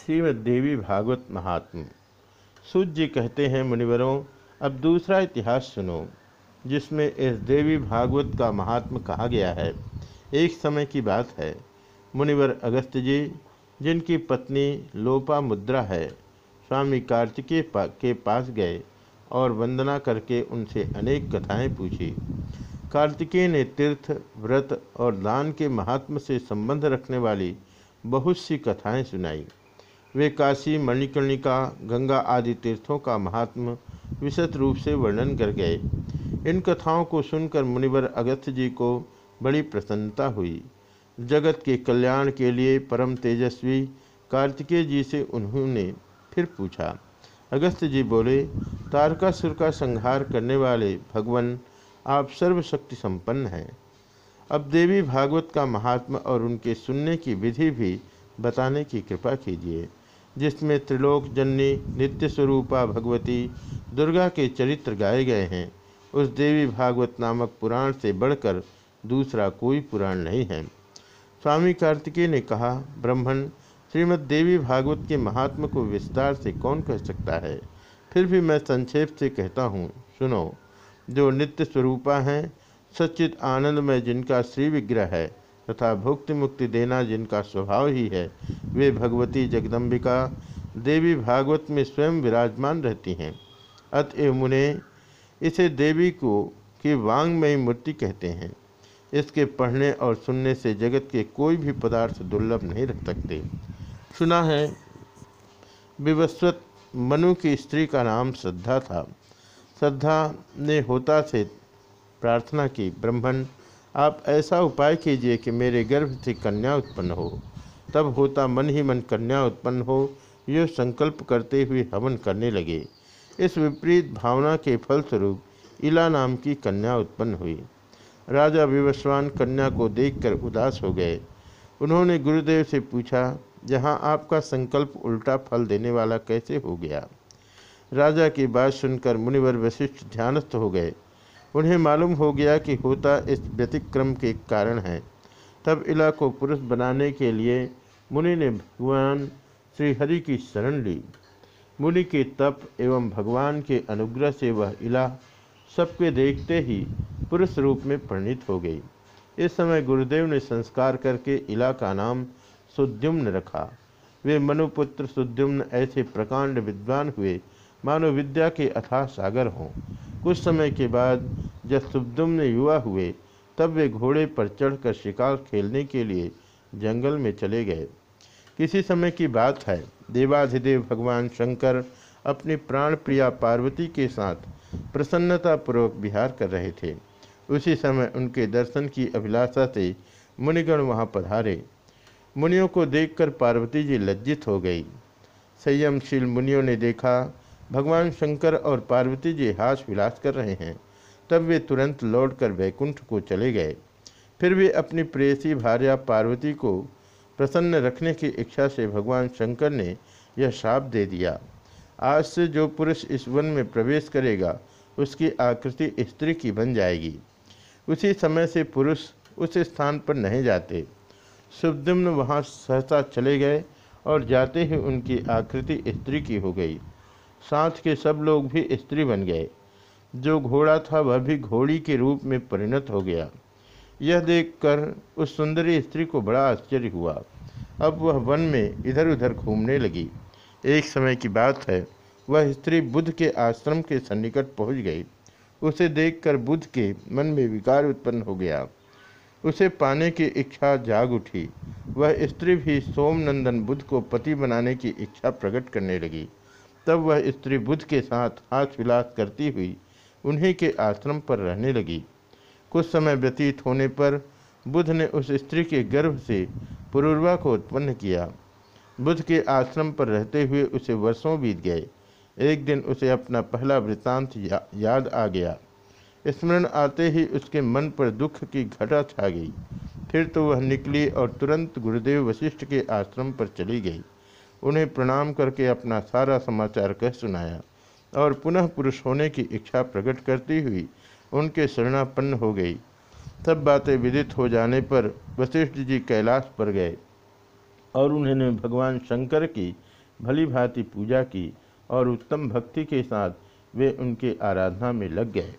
श्रीमद देवी भागवत महात्म। सूत जी कहते हैं मुनिवरों अब दूसरा इतिहास सुनो जिसमें इस देवी भागवत का महात्म कहा गया है। एक समय की बात है। मुनिवर अगस्त जी जिनकी पत्नी लोपा मुद्रा है स्वामी कार्तिकेय पा, के पास गए और वंदना करके उनसे अनेक कथाएँ पूछी। कार्तिकेय ने तीर्थ व्रत और दान के महात्म से संबंध रखने वाली बहुत सी कथाएँ सुनाई। वे काशी, मणिकर्णिका, गंगा आदि तीर्थों का महात्म विशद रूप से वर्णन कर गए। इन कथाओं को सुनकर मुनिवर अगस्त जी को बड़ी प्रसन्नता हुई। जगत के कल्याण के लिए परम तेजस्वी कार्तिकेय जी से उन्होंने फिर पूछा। अगस्त जी बोले, तारकासुर का संहार करने वाले भगवान, आप सर्वशक्ति संपन्न हैं। अब देवी भागवत का महात्मा और उनके सुनने की विधि भी बताने की कृपा कीजिए। जिसमें त्रिलोक जननी, नित्य स्वरूपा भगवती, दुर्गा के चरित्र गाए गए हैं। उस देवी भागवत नामक पुराण से बढ़कर दूसरा कोई पुराण नहीं है। स्वामी कार्तिकेय ने कहा ब्राह्मण श्रीमद देवी भागवत के महात्मा को विस्तार से कौन कह सकता है? फिर भी मैं संक्षेप से कहता हूँ, सुनो। जो नित्य स्वरूपा हैं, सच्चित में जिनका श्री विग्रह है तथा भुक्ति मुक्ति देना जिनका स्वभाव ही है, वे भगवती जगदम्बिका देवी भागवत में स्वयं विराजमान रहती हैं। अतएव मुने, इसे देवी को की वांगमयी मूर्ति कहते हैं। इसके पढ़ने और सुनने से जगत के कोई भी पदार्थ दुर्लभ नहीं रख सकते। सुना है, विवस्वत मनु की स्त्री का नाम श्रद्धा था। श्रद्धा ने होता से प्रार्थना की ब्रह्मण आप ऐसा उपाय कीजिए कि मेरे गर्भ से कन्या उत्पन्न हो। तब होता मन ही मन कन्या उत्पन्न हो। यह संकल्प करते हुए हवन करने लगे। इस विपरीत भावना के फलस्वरूप इला नाम की कन्या उत्पन्न हुई। राजा विवस्वान कन्या को देखकर उदास हो गए। उन्होंने गुरुदेव से पूछा, जहाँ आपका संकल्प उल्टा फल देने वाला कैसे हो गया? राजा की बात सुनकर मुनिवर वशिष्ठ ध्यानस्थ हो गए। उन्हें मालूम हो गया कि होता इस व्यतिक्रम के कारण है। तब इला को पुरुष बनाने के लिए मुनि ने भगवान श्रीहरि की शरण ली। मुनि के तप एवं भगवान के अनुग्रह से वह इला सबके देखते ही पुरुष रूप में परिणित हो गई। इस समय गुरुदेव ने संस्कार करके इला का नाम सुद्युम्न रखा। वे मनुपुत्र सुद्युम्न ऐसे प्रकांड विद्वान हुए मानो विद्या के अथाह सागर हों। कुछ समय के बाद जब सुब्दुम युवा हुए, तब वे घोड़े पर चढ़कर शिकार खेलने के लिए जंगल में चले गए। किसी समय की बात है, देवाधिदेव भगवान शंकर अपनी प्राण प्रिया पार्वती के साथ प्रसन्नतापूर्वक विहार कर रहे थे। उसी समय उनके दर्शन की अभिलाषा से मुनिगण वहाँ पधारे। मुनियों को देखकर पार्वती जी लज्जित हो गई। संयमशील मुनियों ने देखा भगवान शंकर और पार्वती जी हास विलास कर रहे हैं। तब वे तुरंत लौटकर वैकुंठ को चले गए। फिर भी अपनी प्रेयसी भार्या पार्वती को प्रसन्न रखने की इच्छा से भगवान शंकर ने यह श्राप दे दिया। आज से जो पुरुष इस वन में प्रवेश करेगा, उसकी आकृति स्त्री की बन जाएगी। उसी समय से पुरुष उस स्थान पर नहीं जाते। सुब्दम्न वहाँ सहसा चले गए और जाते ही उनकी आकृति स्त्री की हो गई। साथ के सब लोग भी स्त्री बन गए। जो घोड़ा था वह भी घोड़ी के रूप में परिणत हो गया। यह देखकर उस सुंदरी स्त्री को बड़ा आश्चर्य हुआ। अब वह वन में इधर उधर घूमने लगी। एक समय की बात है, वह स्त्री बुद्ध के आश्रम के सन्निकट पहुँच गई। उसे देखकर बुद्ध के मन में विकार उत्पन्न हो गया। उसे पाने की इच्छा जाग उठी। वह स्त्री भी सोमनंदन बुद्ध को पति बनाने की इच्छा प्रकट करने लगी। तब वह स्त्री बुद्ध के साथ हाथ विलास करती हुई उन्हीं के आश्रम पर रहने लगी। कुछ समय व्यतीत होने पर बुद्ध ने उस स्त्री के गर्भ से पुरुर्वा को उत्पन्न किया। बुद्ध के आश्रम पर रहते हुए उसे वर्षों बीत गए। एक दिन उसे अपना पहला वृत्तांत या, याद आ गया। स्मरण आते ही उसके मन पर दुख की घटा छा गई। फिर तो वह निकली और तुरंत गुरुदेव वशिष्ठ के आश्रम पर चली गई। उन्हें प्रणाम करके अपना सारा समाचार कह सुनाया और पुनः पुरुष होने की इच्छा प्रकट करती हुई उनके शरणापन्न हो गई। तब बातें विदित हो जाने पर वशिष्ठ जी कैलाश पर गए और उन्होंने भगवान शंकर की भली भांति पूजा की और उत्तम भक्ति के साथ वे उनके आराधना में लग गए।